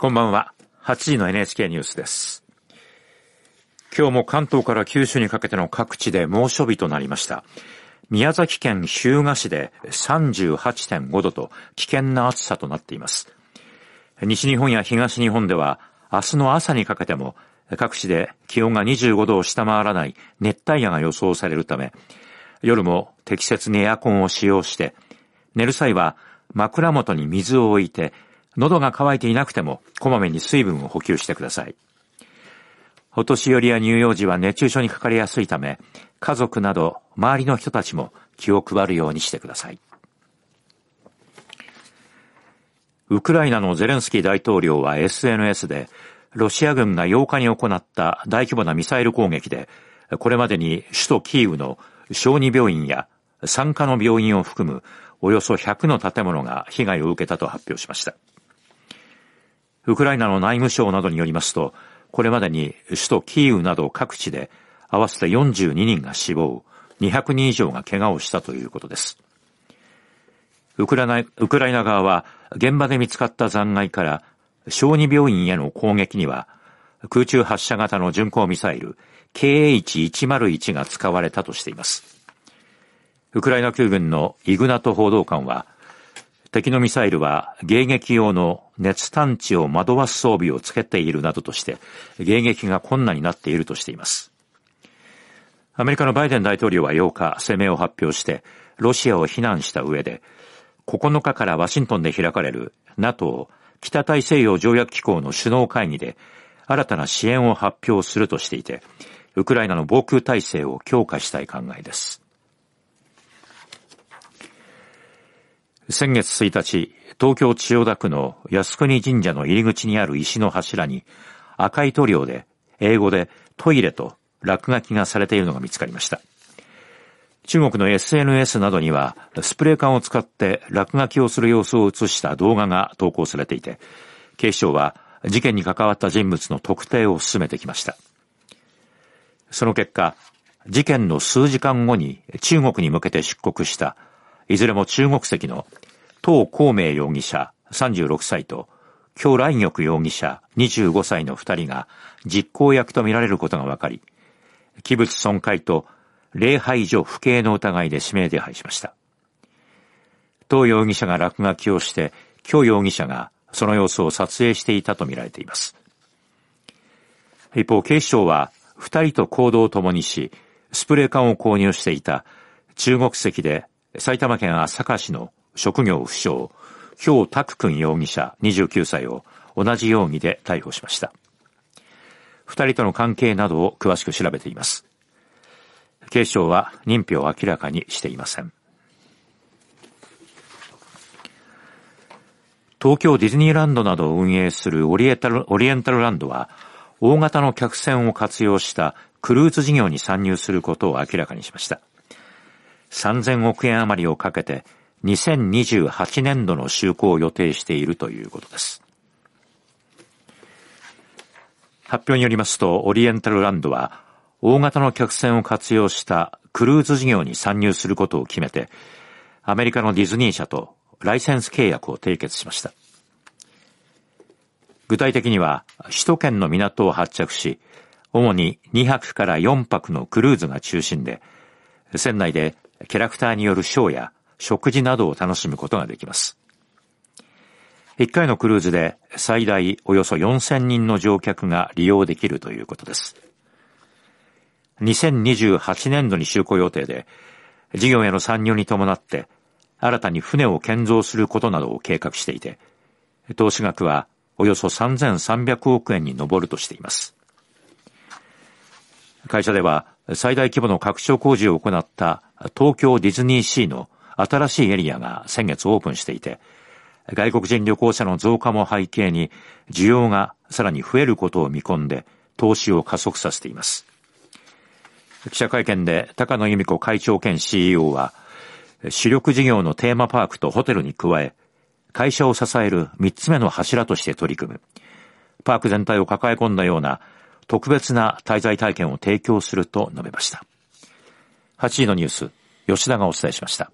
こんばんは。8時の NHK ニュースです。今日も関東から九州にかけての各地で猛暑日となりました。宮崎県日向市で38.5度と危険な暑さとなっています。西日本や東日本では明日の朝にかけても各地で気温が25度を下回らない熱帯夜が予想されるため、夜も適切にエアコンを使用して、寝る際は枕元に水を置いて喉が渇いていなくても、こまめに水分を補給してください。お年寄りや乳幼児は熱中症にかかりやすいため、家族など周りの人たちも気を配るようにしてください。ウクライナのゼレンスキー大統領は SNS で、ロシア軍が8日に行った大規模なミサイル攻撃で、これまでに首都キーウの小児病院や産科の病院を含むおよそ100の建物が被害を受けたと発表しました。ウクライナの内務省などによりますと、これまでに首都キーウなど各地で合わせて42人が死亡、200人以上が怪我をしたということです。ウクライナウクライナ側は現場で見つかった残骸から小児病院への攻撃には空中発射型の巡航ミサイル KH101 が使われたとしています。ウクライナ空軍のイグナト報道官は敵のミサイルは迎撃用の熱探知を惑わす装備をつけているなどとして迎撃が困難になっているとしています。アメリカのバイデン大統領は8日声明を発表してロシアを非難した上で9日からワシントンで開かれる NATO 北大西洋条約機構の首脳会議で新たな支援を発表するとしていてウクライナの防空体制を強化したい考えです。先月1日、東京千代田区の靖国神社の入り口にある石の柱に赤い塗料で英語でトイレと落書きがされているのが見つかりました。中国の SNS などにはスプレー缶を使って落書きをする様子を映した動画が投稿されていて、警視庁は事件に関わった人物の特定を進めてきました。その結果、事件の数時間後に中国に向けて出国したいずれも中国籍の唐孔明容疑者36歳と、京来玉容疑者25歳の2人が実行役とみられることが分かり、器物損壊と礼拝所不敬の疑いで指名手配しました。唐容疑者が落書きをして、京容疑者がその様子を撮影していたとみられています。一方、警視庁は二人と行動を共にし、スプレー缶を購入していた中国籍で埼玉県朝霞市の職業不詳、氷拓君容疑者29歳を同じ容疑で逮捕しました。二人との関係などを詳しく調べています。警視庁は認否を明らかにしていません。東京ディズニーランドなどを運営するオリエンタルランドは、大型の客船を活用したクルーズ事業に参入することを明らかにしました。3000億円余りをかけて2028年度の就航を予定しているということです。発表によりますと、オリエンタルランドは、大型の客船を活用したクルーズ事業に参入することを決めて、アメリカのディズニー社とライセンス契約を締結しました。具体的には、首都圏の港を発着し、主に2泊から4泊のクルーズが中心で、船内でキャラクターによるショーや食事などを楽しむことができます。1回のクルーズで最大およそ4000人の乗客が利用できるということです。2028年度に就航予定で、事業への参入に伴って新たに船を建造することなどを計画していて、投資額はおよそ3300億円に上るとしています。会社では最大規模の拡張工事を行った東京ディズニーシーの新しいエリアが先月オープンしていて、外国人旅行者の増加も背景に需要がさらに増えることを見込んで投資を加速させています。記者会見で高野由美子会長兼 CEO は、主力事業のテーマパークとホテルに加え、会社を支える三つ目の柱として取り組む。パーク全体を抱え込んだような特別な滞在体験を提供すると述べました。8時のニュース、吉田がお伝えしました。